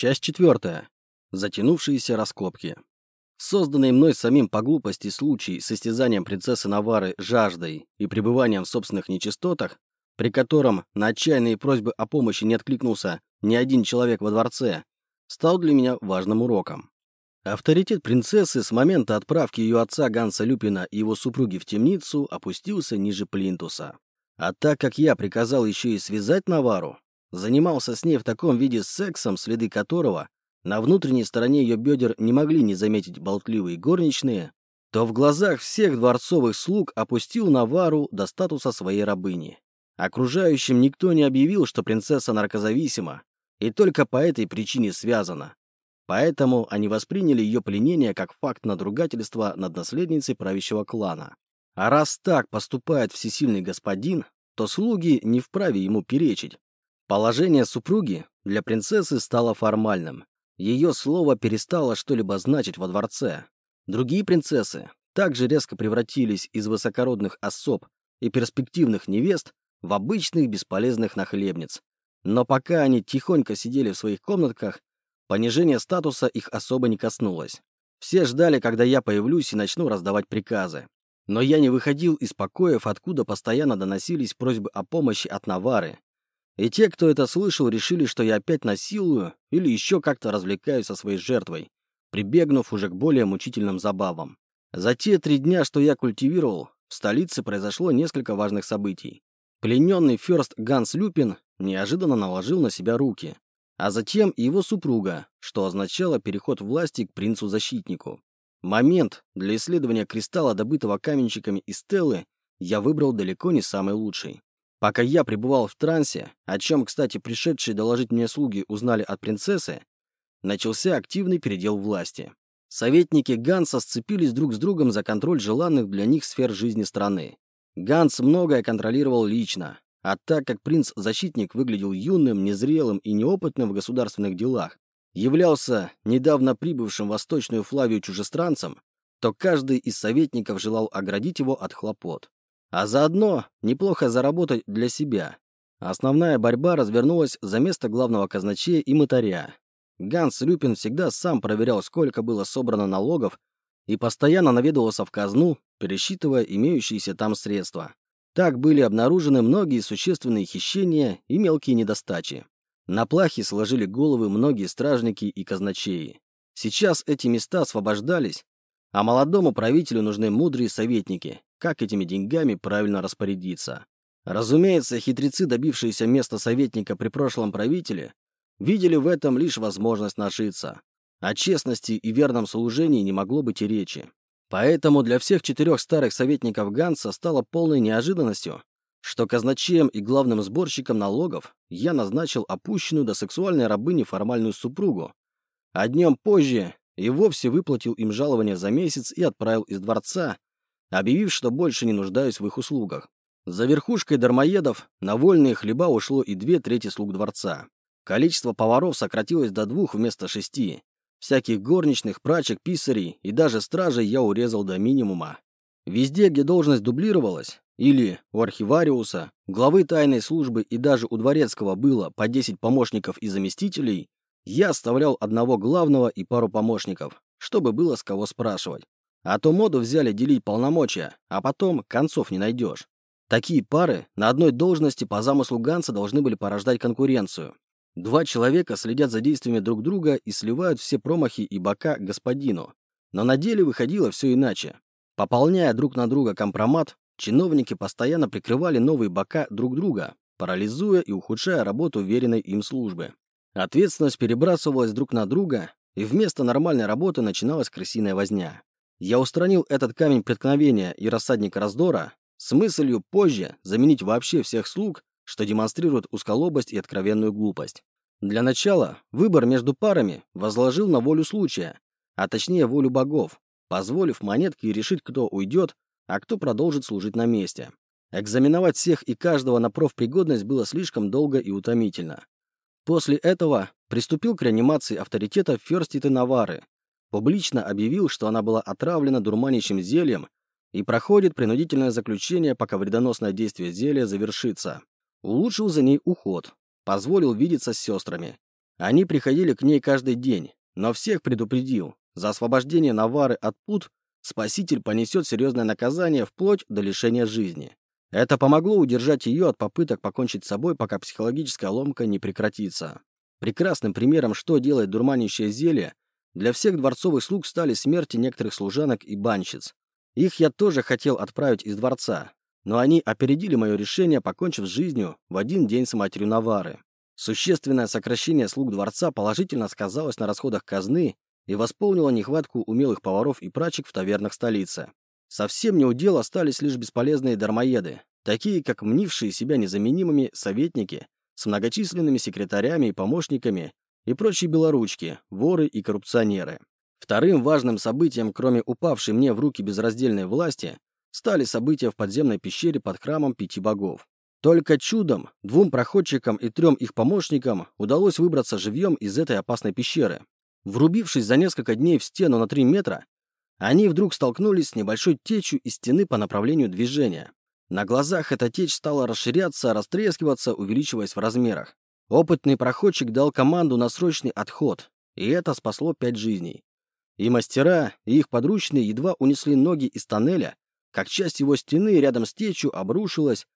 Часть четвертая. Затянувшиеся раскопки. Созданный мной самим по глупости случай с истязанием принцессы Навары жаждой и пребыванием в собственных нечистотах, при котором на отчаянные просьбы о помощи не откликнулся ни один человек во дворце, стал для меня важным уроком. Авторитет принцессы с момента отправки ее отца Ганса Люпина и его супруги в темницу опустился ниже плинтуса. А так как я приказал еще и связать Навару, занимался с ней в таком виде сексом, следы которого на внутренней стороне ее бедер не могли не заметить болтливые горничные, то в глазах всех дворцовых слуг опустил Навару до статуса своей рабыни. Окружающим никто не объявил, что принцесса наркозависима, и только по этой причине связана. Поэтому они восприняли ее пленение как факт надругательства над наследницей правящего клана. А раз так поступает всесильный господин, то слуги не вправе ему перечить. Положение супруги для принцессы стало формальным. Ее слово перестало что-либо значить во дворце. Другие принцессы также резко превратились из высокородных особ и перспективных невест в обычных бесполезных нахлебниц. Но пока они тихонько сидели в своих комнатках, Понижение статуса их особо не коснулось. Все ждали, когда я появлюсь и начну раздавать приказы. Но я не выходил из покоев, откуда постоянно доносились просьбы о помощи от Навары. И те, кто это слышал, решили, что я опять насилую или еще как-то развлекаюсь со своей жертвой, прибегнув уже к более мучительным забавам. За те три дня, что я культивировал, в столице произошло несколько важных событий. Плененный ферст Ганс Люпин неожиданно наложил на себя руки а затем и его супруга, что означало переход власти к принцу-защитнику. Момент для исследования кристалла, добытого каменщиками из Стеллы, я выбрал далеко не самый лучший. Пока я пребывал в трансе, о чем, кстати, пришедшие доложить мне слуги узнали от принцессы, начался активный передел власти. Советники Ганса сцепились друг с другом за контроль желанных для них сфер жизни страны. Ганс многое контролировал лично, а так как принц-защитник выглядел юным, незрелым и неопытным в государственных делах, являлся недавно прибывшим в Восточную Флавию чужестранцем, то каждый из советников желал оградить его от хлопот. А заодно неплохо заработать для себя. Основная борьба развернулась за место главного казначея и мытаря. Ганс Люпин всегда сам проверял, сколько было собрано налогов, и постоянно наведывался в казну, пересчитывая имеющиеся там средства. Так были обнаружены многие существенные хищения и мелкие недостачи. На плахе сложили головы многие стражники и казначеи. Сейчас эти места освобождались, а молодому правителю нужны мудрые советники, как этими деньгами правильно распорядиться. Разумеется, хитрецы, добившиеся места советника при прошлом правителе, видели в этом лишь возможность нажиться. О честности и верном служении не могло быть и речи. Поэтому для всех четырех старых советников Ганса стало полной неожиданностью, что казначеем и главным сборщиком налогов я назначил опущенную до сексуальной рабыни формальную супругу, а днем позже и вовсе выплатил им жалование за месяц и отправил из дворца, объявив, что больше не нуждаюсь в их услугах. За верхушкой дармоедов на вольные хлеба ушло и две трети слуг дворца. Количество поваров сократилось до двух вместо шести, Всяких горничных, прачек, писарей и даже стражей я урезал до минимума. Везде, где должность дублировалась, или у архивариуса, главы тайной службы и даже у дворецкого было по 10 помощников и заместителей, я оставлял одного главного и пару помощников, чтобы было с кого спрашивать. А то моду взяли делить полномочия, а потом концов не найдешь. Такие пары на одной должности по замыслу Ганса должны были порождать конкуренцию. Два человека следят за действиями друг друга и сливают все промахи и бока господину. Но на деле выходило все иначе. Пополняя друг на друга компромат, чиновники постоянно прикрывали новые бока друг друга, парализуя и ухудшая работу веренной им службы. Ответственность перебрасывалась друг на друга, и вместо нормальной работы начиналась крысиная возня. Я устранил этот камень преткновения и рассадник раздора с мыслью позже заменить вообще всех слуг, что демонстрирует узколобость и откровенную глупость. Для начала выбор между парами возложил на волю случая, а точнее волю богов, позволив монетке решить, кто уйдет, а кто продолжит служить на месте. Экзаменовать всех и каждого на профпригодность было слишком долго и утомительно. После этого приступил к реанимации авторитета Ферститы Навары, публично объявил, что она была отравлена дурманящим зельем и проходит принудительное заключение, пока вредоносное действие зелья завершится. Улучшил за ней уход, позволил видеться с сестрами. Они приходили к ней каждый день, но всех предупредил. За освобождение Навары от пут спаситель понесет серьезное наказание вплоть до лишения жизни. Это помогло удержать ее от попыток покончить с собой, пока психологическая ломка не прекратится. Прекрасным примером, что делает дурманящее зелье, для всех дворцовых слуг стали смерти некоторых служанок и банщиц. Их я тоже хотел отправить из дворца, но они опередили мое решение, покончив с жизнью в один день с матерью Навары. Существенное сокращение слуг дворца положительно сказалось на расходах казны и восполнило нехватку умелых поваров и прачек в тавернах столицы. Совсем не удел остались лишь бесполезные дармоеды, такие как мнившие себя незаменимыми советники с многочисленными секретарями и помощниками и прочие белоручки, воры и коррупционеры. Вторым важным событием, кроме упавшей мне в руки безраздельной власти, стали события в подземной пещере под храмом пяти богов. Только чудом двум проходчикам и трем их помощникам удалось выбраться живьем из этой опасной пещеры. Врубившись за несколько дней в стену на 3 метра, они вдруг столкнулись с небольшой течью из стены по направлению движения. На глазах эта течь стала расширяться, растрескиваться, увеличиваясь в размерах. Опытный проходчик дал команду на срочный отход, и это спасло пять жизней. И мастера, и их подручные едва унесли ноги из тоннеля, как часть его стены рядом с течью обрушилась,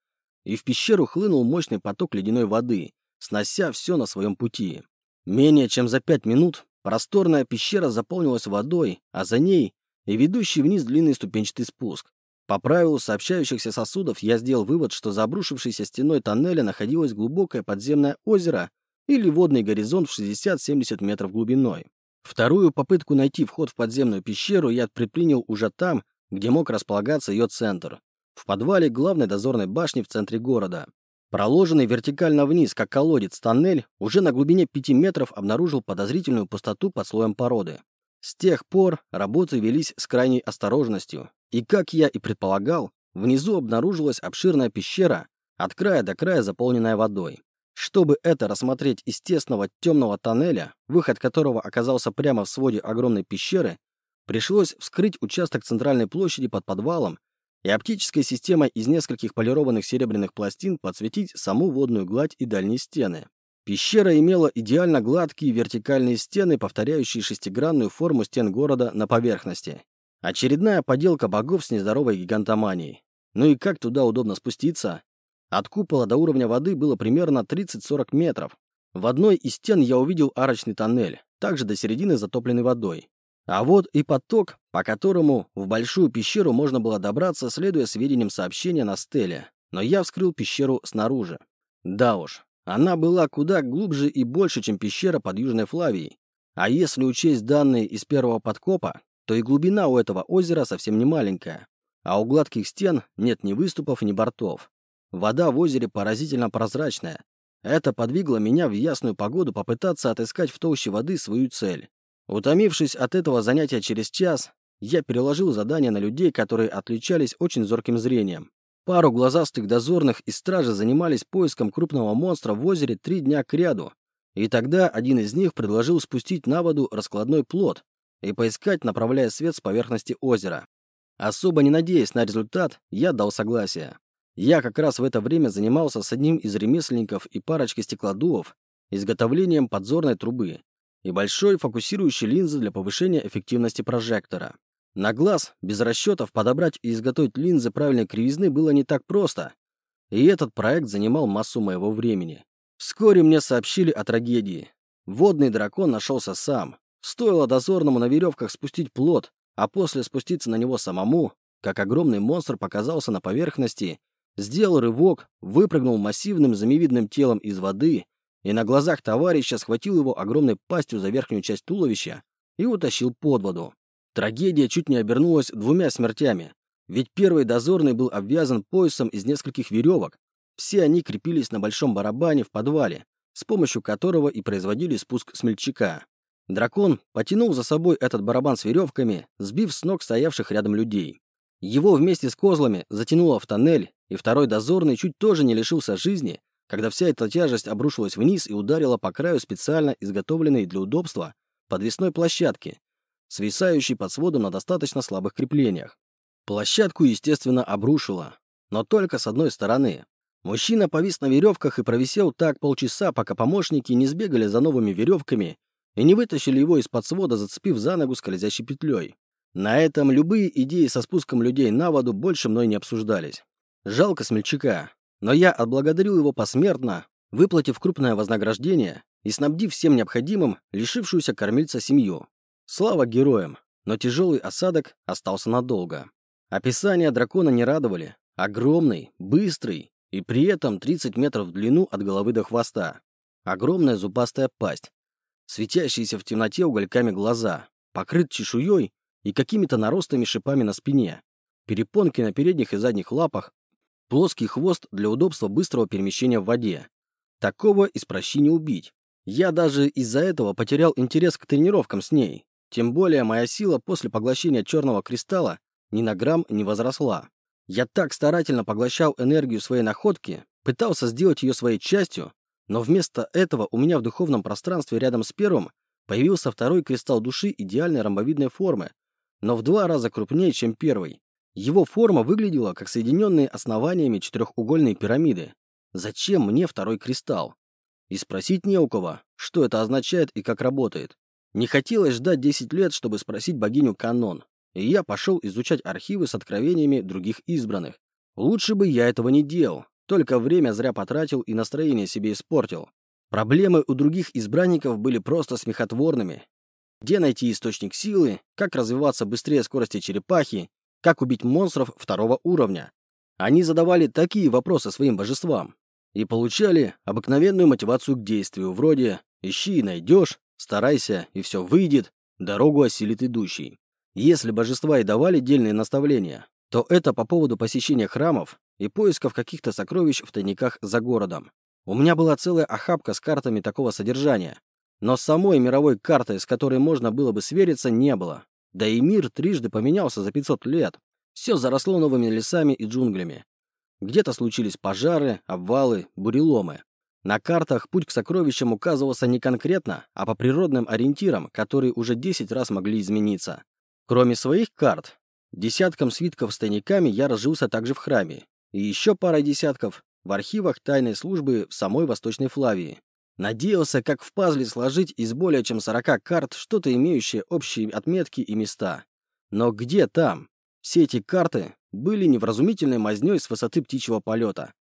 и в пещеру хлынул мощный поток ледяной воды, снося все на своем пути. Менее чем за пять минут просторная пещера заполнилась водой, а за ней и ведущий вниз длинный ступенчатый спуск. По правилу сообщающихся сосудов я сделал вывод, что за обрушившейся стеной тоннеля находилось глубокое подземное озеро или водный горизонт в 60-70 метров глубиной. Вторую попытку найти вход в подземную пещеру я предпринял уже там, где мог располагаться ее центр. В подвале главной дозорной башни в центре города. Проложенный вертикально вниз, как колодец, тоннель уже на глубине 5 метров обнаружил подозрительную пустоту под слоем породы. С тех пор работы велись с крайней осторожностью, и, как я и предполагал, внизу обнаружилась обширная пещера, от края до края заполненная водой. Чтобы это рассмотреть из тесного темного тоннеля, выход которого оказался прямо в своде огромной пещеры, пришлось вскрыть участок центральной площади под подвалом и оптической системой из нескольких полированных серебряных пластин подсветить саму водную гладь и дальние стены. Пещера имела идеально гладкие вертикальные стены, повторяющие шестигранную форму стен города на поверхности. Очередная поделка богов с нездоровой гигантоманией. Ну и как туда удобно спуститься? От купола до уровня воды было примерно 30-40 метров. В одной из стен я увидел арочный тоннель, также до середины затопленный водой. А вот и поток, по которому в большую пещеру можно было добраться, следуя сведениям сообщения на стеле. Но я вскрыл пещеру снаружи. Да уж, она была куда глубже и больше, чем пещера под Южной Флавией. А если учесть данные из первого подкопа, то и глубина у этого озера совсем не маленькая. А у гладких стен нет ни выступов, ни бортов. Вода в озере поразительно прозрачная. Это подвигло меня в ясную погоду попытаться отыскать в толще воды свою цель. Утомившись от этого занятия через час, я переложил задание на людей, которые отличались очень зорким зрением. Пару глазастых дозорных из стражи занимались поиском крупного монстра в озере три дня кряду, и тогда один из них предложил спустить на воду раскладной плот и поискать, направляя свет с поверхности озера. Особо не надеясь на результат, я дал согласие. Я как раз в это время занимался с одним из ремесленников и парочкой стеклодувов изготовлением подзорной трубы и большой фокусирующей линзы для повышения эффективности прожектора. На глаз, без расчетов, подобрать и изготовить линзы правильной кривизны было не так просто. И этот проект занимал массу моего времени. Вскоре мне сообщили о трагедии. Водный дракон нашелся сам. Стоило дозорному на веревках спустить плод, а после спуститься на него самому, как огромный монстр показался на поверхности, сделал рывок, выпрыгнул массивным змеевидным телом из воды и на глазах товарища схватил его огромной пастью за верхнюю часть туловища и утащил под воду. Трагедия чуть не обернулась двумя смертями, ведь первый дозорный был обвязан поясом из нескольких веревок. Все они крепились на большом барабане в подвале, с помощью которого и производили спуск смельчака. Дракон потянул за собой этот барабан с веревками, сбив с ног стоявших рядом людей. Его вместе с козлами затянуло в тоннель, и второй дозорный чуть тоже не лишился жизни, когда вся эта тяжесть обрушилась вниз и ударила по краю специально изготовленной для удобства подвесной площадки, свисающий под сводом на достаточно слабых креплениях. Площадку, естественно, обрушило, но только с одной стороны. Мужчина повис на веревках и провисел так полчаса, пока помощники не сбегали за новыми веревками и не вытащили его из-под свода, зацепив за ногу скользящей петлей. На этом любые идеи со спуском людей на воду больше мной не обсуждались. Жалко смельчака, но я отблагодарил его посмертно, выплатив крупное вознаграждение и снабдив всем необходимым лишившуюся кормильца семью. Слава героям, но тяжелый осадок остался надолго. Описания дракона не радовали. Огромный, быстрый и при этом 30 метров в длину от головы до хвоста. Огромная зубастая пасть, светящиеся в темноте угольками глаза, покрыт чешуей и какими-то наростами шипами на спине, перепонки на передних и задних лапах, плоский хвост для удобства быстрого перемещения в воде. Такого из прощи не убить. Я даже из-за этого потерял интерес к тренировкам с ней. Тем более моя сила после поглощения черного кристалла ни на грамм не возросла. Я так старательно поглощал энергию своей находки, пытался сделать ее своей частью, но вместо этого у меня в духовном пространстве рядом с первым появился второй кристалл души идеальной ромбовидной формы, но в два раза крупнее, чем первый. Его форма выглядела как соединенные основаниями четырехугольные пирамиды. Зачем мне второй кристалл? И спросить не у кого, что это означает и как работает. Не хотелось ждать 10 лет, чтобы спросить богиню Канон, и я пошел изучать архивы с откровениями других избранных. Лучше бы я этого не делал, только время зря потратил и настроение себе испортил. Проблемы у других избранников были просто смехотворными. Где найти источник силы, как развиваться быстрее скорости черепахи, как убить монстров второго уровня. Они задавали такие вопросы своим божествам и получали обыкновенную мотивацию к действию, вроде «ищи и найдешь», «старайся и все выйдет», «дорогу осилит идущий». Если божества и давали дельные наставления, то это по поводу посещения храмов и поисков каких-то сокровищ в тайниках за городом. У меня была целая охапка с картами такого содержания, но самой мировой карты, с которой можно было бы свериться, не было. Да и мир трижды поменялся за 500 лет. Все заросло новыми лесами и джунглями. Где-то случились пожары, обвалы, буреломы. На картах путь к сокровищам указывался не конкретно, а по природным ориентирам, которые уже 10 раз могли измениться. Кроме своих карт, десятком свитков с тайниками я разжился также в храме, и еще парой десятков в архивах тайной службы в самой Восточной Флавии. Надеялся, как в пазле сложить из более чем 40 карт что-то имеющее общие отметки и места. Но где там? Все эти карты были невразумительной мазнёй с высоты птичьего полета.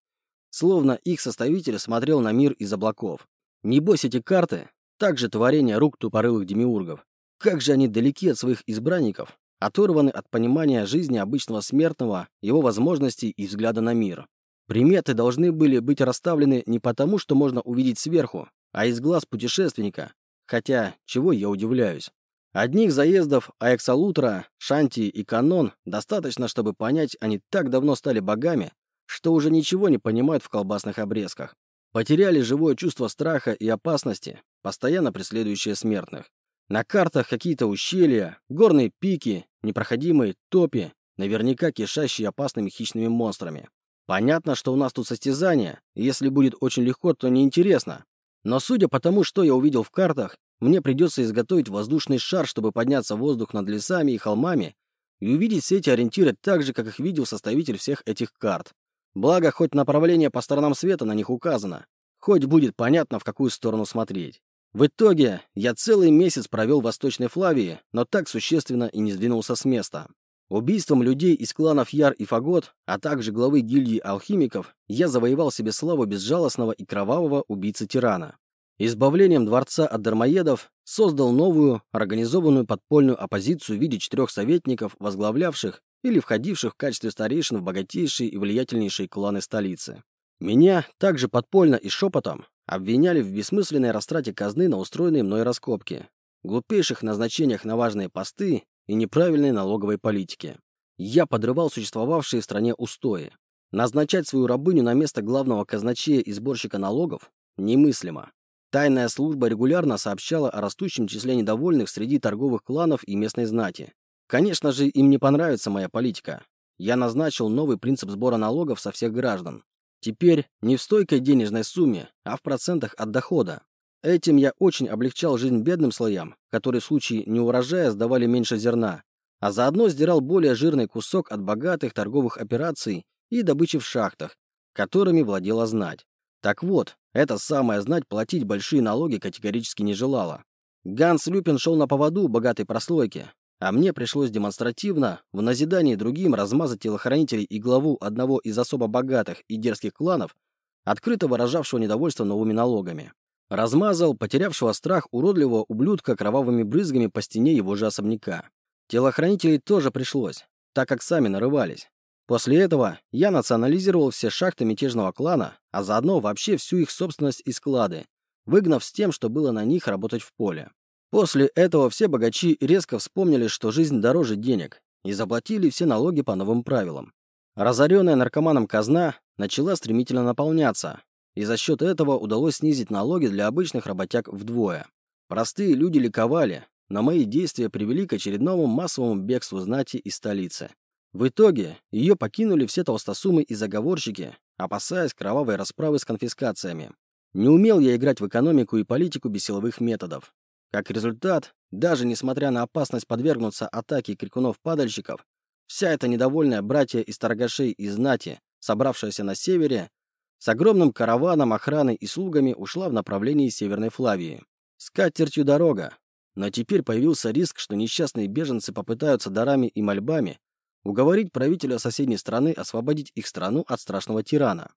Словно их составитель смотрел на мир из облаков. Небось эти карты — также творение рук тупорылых демиургов. Как же они далеки от своих избранников, оторваны от понимания жизни обычного смертного, его возможностей и взгляда на мир. Приметы должны были быть расставлены не потому, что можно увидеть сверху, а из глаз путешественника. Хотя, чего я удивляюсь. Одних заездов Аэксалутра, Шанти и Канон достаточно, чтобы понять, они так давно стали богами, что уже ничего не понимают в колбасных обрезках. Потеряли живое чувство страха и опасности, постоянно преследующее смертных. На картах какие-то ущелья, горные пики, непроходимые топи, наверняка кишащие опасными хищными монстрами. Понятно, что у нас тут состязание, и если будет очень легко, то неинтересно. Но судя по тому, что я увидел в картах, мне придется изготовить воздушный шар, чтобы подняться в воздух над лесами и холмами и увидеть все эти ориентиры так же, как их видел составитель всех этих карт. Благо, хоть направление по сторонам света на них указано, хоть будет понятно, в какую сторону смотреть. В итоге я целый месяц провел в Восточной Флавии, но так существенно и не сдвинулся с места. Убийством людей из кланов Яр и Фагот, а также главы гильдии алхимиков, я завоевал себе славу безжалостного и кровавого убийцы-тирана. Избавлением дворца от дармоедов создал новую, организованную подпольную оппозицию в виде четырех советников, возглавлявших или входивших в качестве старейшин в богатейшие и влиятельнейшие кланы столицы. Меня также подпольно и шепотом обвиняли в бессмысленной растрате казны на устроенные мной раскопки, глупейших назначениях на важные посты и неправильной налоговой политике. Я подрывал существовавшие в стране устои. Назначать свою рабыню на место главного казначея и сборщика налогов немыслимо. Тайная служба регулярно сообщала о растущем числе недовольных среди торговых кланов и местной знати. Конечно же, им не понравится моя политика. Я назначил новый принцип сбора налогов со всех граждан. Теперь не в стойкой денежной сумме, а в процентах от дохода. Этим я очень облегчал жизнь бедным слоям, которые в случае неурожая сдавали меньше зерна, а заодно сдирал более жирный кусок от богатых торговых операций и добычи в шахтах, которыми владела знать. Так вот, эта самая знать платить большие налоги категорически не желала. Ганс Люпин шел на поводу богатой прослойки, а мне пришлось демонстративно, в назидании другим, размазать телохранителей и главу одного из особо богатых и дерзких кланов, открыто выражавшего недовольство новыми налогами. Размазал потерявшего страх уродливого ублюдка кровавыми брызгами по стене его же особняка. Телохранителей тоже пришлось, так как сами нарывались. После этого я национализировал все шахты мятежного клана, а заодно вообще всю их собственность и склады, выгнав с тем, что было на них работать в поле. После этого все богачи резко вспомнили, что жизнь дороже денег, и заплатили все налоги по новым правилам. Разоренная наркоманом казна начала стремительно наполняться, и за счет этого удалось снизить налоги для обычных работяг вдвое. Простые люди ликовали, но мои действия привели к очередному массовому бегству знати из столицы. В итоге ее покинули все толстосумы и заговорщики, опасаясь кровавой расправы с конфискациями. Не умел я играть в экономику и политику без силовых методов. Как результат, даже несмотря на опасность подвергнуться атаке крикунов-падальщиков, вся эта недовольная братья из торгашей и знати, собравшаяся на севере, с огромным караваном охраны и слугами ушла в направлении Северной Флавии. С катертью дорога. Но теперь появился риск, что несчастные беженцы попытаются дарами и мольбами уговорить правителя соседней страны освободить их страну от страшного тирана.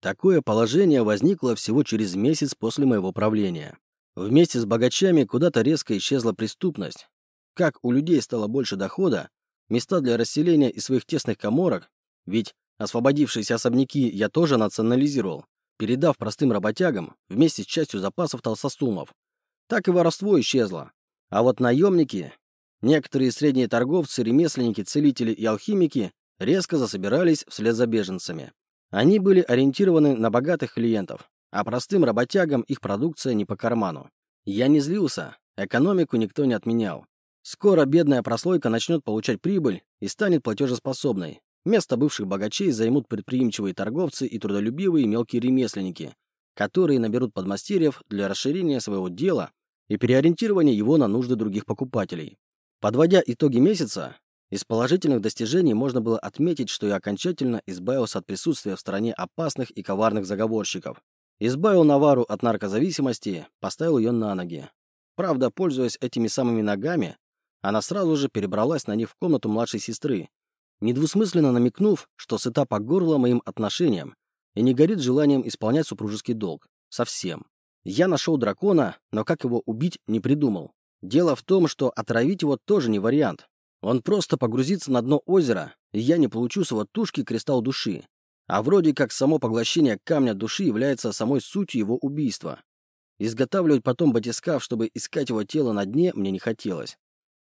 Такое положение возникло всего через месяц после моего правления. Вместе с богачами куда-то резко исчезла преступность. Как у людей стало больше дохода, места для расселения из своих тесных коморок, ведь освободившиеся особняки я тоже национализировал, передав простым работягам вместе с частью запасов толстосумов. Так и воровство исчезло. А вот наемники, некоторые средние торговцы, ремесленники, целители и алхимики резко засобирались вслед за беженцами. Они были ориентированы на богатых клиентов, а простым работягам их продукция не по карману. Я не злился, экономику никто не отменял. Скоро бедная прослойка начнет получать прибыль и станет платежеспособной. Место бывших богачей займут предприимчивые торговцы и трудолюбивые мелкие ремесленники, которые наберут подмастерьев для расширения своего дела и переориентирования его на нужды других покупателей. Подводя итоги месяца, из положительных достижений можно было отметить, что я окончательно избавился от присутствия в стране опасных и коварных заговорщиков. Избавил Навару от наркозависимости, поставил ее на ноги. Правда, пользуясь этими самыми ногами, она сразу же перебралась на них в комнату младшей сестры, недвусмысленно намекнув, что сыта по горло моим отношениям и не горит желанием исполнять супружеский долг. Совсем. Я нашел дракона, но как его убить, не придумал. Дело в том, что отравить его тоже не вариант. Он просто погрузится на дно озера, и я не получу с его тушки кристалл души. А вроде как само поглощение камня души является самой сутью его убийства. Изготавливать потом батискаф, чтобы искать его тело на дне, мне не хотелось.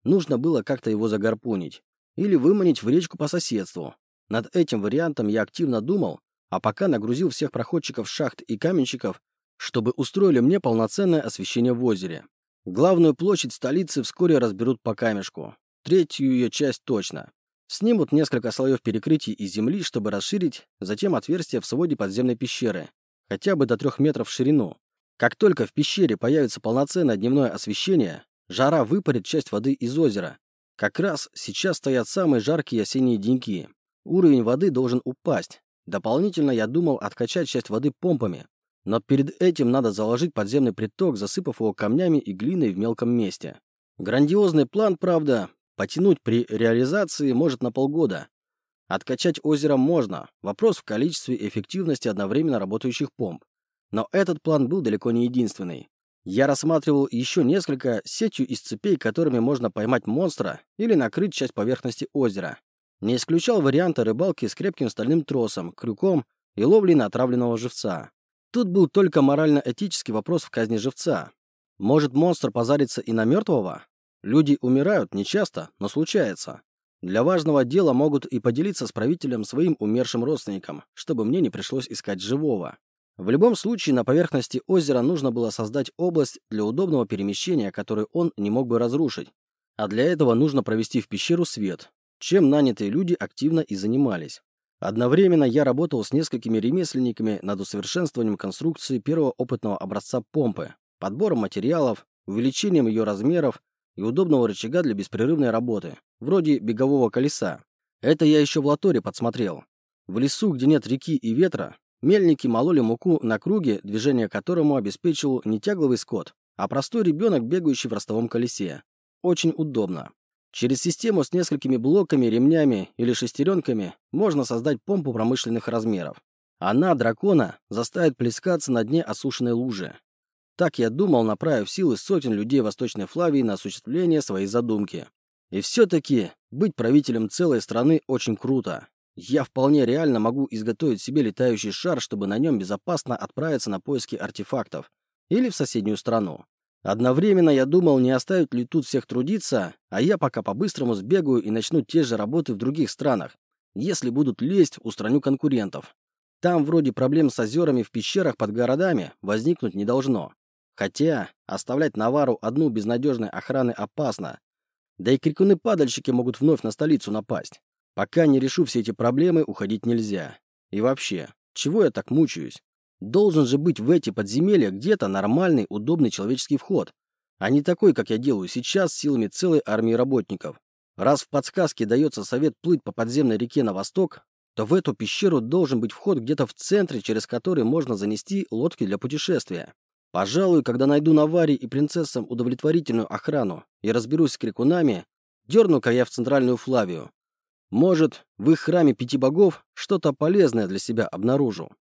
Нужно было как-то его загарпунить. Или выманить в речку по соседству. Над этим вариантом я активно думал, а пока нагрузил всех проходчиков шахт и каменщиков, чтобы устроили мне полноценное освещение в озере. Главную площадь столицы вскоре разберут по камешку. Третью ее часть точно. Снимут несколько слоев перекрытий из земли, чтобы расширить, затем отверстие в своде подземной пещеры, хотя бы до трех метров в ширину. Как только в пещере появится полноценное дневное освещение, жара выпарит часть воды из озера. Как раз сейчас стоят самые жаркие осенние деньки. Уровень воды должен упасть. Дополнительно я думал откачать часть воды помпами, но перед этим надо заложить подземный приток, засыпав его камнями и глиной в мелком месте. Грандиозный план, правда, Потянуть при реализации может на полгода. Откачать озеро можно. Вопрос в количестве и эффективности одновременно работающих помп. Но этот план был далеко не единственный. Я рассматривал еще несколько сетью из цепей, которыми можно поймать монстра или накрыть часть поверхности озера. Не исключал варианта рыбалки с крепким стальным тросом, крюком и ловлей на отравленного живца. Тут был только морально-этический вопрос в казни живца. Может монстр позариться и на мертвого? Люди умирают нечасто, но случается. Для важного дела могут и поделиться с правителем своим умершим родственником, чтобы мне не пришлось искать живого. В любом случае, на поверхности озера нужно было создать область для удобного перемещения, которую он не мог бы разрушить. А для этого нужно провести в пещеру свет, чем нанятые люди активно и занимались. Одновременно я работал с несколькими ремесленниками над усовершенствованием конструкции первого опытного образца помпы, подбором материалов, увеличением ее размеров и удобного рычага для беспрерывной работы, вроде бегового колеса. Это я еще в латоре подсмотрел. В лесу, где нет реки и ветра, мельники мололи муку на круге, движение которому обеспечивал не тягловый скот, а простой ребенок, бегающий в ростовом колесе. Очень удобно. Через систему с несколькими блоками, ремнями или шестеренками можно создать помпу промышленных размеров. Она, дракона, заставит плескаться на дне осушенной лужи. Так я думал, направив силы сотен людей Восточной Флавии на осуществление своей задумки. И все-таки быть правителем целой страны очень круто. Я вполне реально могу изготовить себе летающий шар, чтобы на нем безопасно отправиться на поиски артефактов или в соседнюю страну. Одновременно я думал, не оставить ли тут всех трудиться, а я пока по-быстрому сбегаю и начну те же работы в других странах. Если будут лезть, устраню конкурентов. Там вроде проблем с озерами в пещерах под городами возникнуть не должно. Хотя оставлять Навару одну безнадежной охраны опасно. Да и крикуны-падальщики могут вновь на столицу напасть. Пока не решу все эти проблемы, уходить нельзя. И вообще, чего я так мучаюсь? Должен же быть в эти подземелья где-то нормальный, удобный человеческий вход, а не такой, как я делаю сейчас силами целой армии работников. Раз в подсказке дается совет плыть по подземной реке на восток, то в эту пещеру должен быть вход где-то в центре, через который можно занести лодки для путешествия. Пожалуй, когда найду Наваре и принцессам удовлетворительную охрану и разберусь с крикунами, дерну-ка я в центральную Флавию. Может, в их храме пяти богов что-то полезное для себя обнаружу.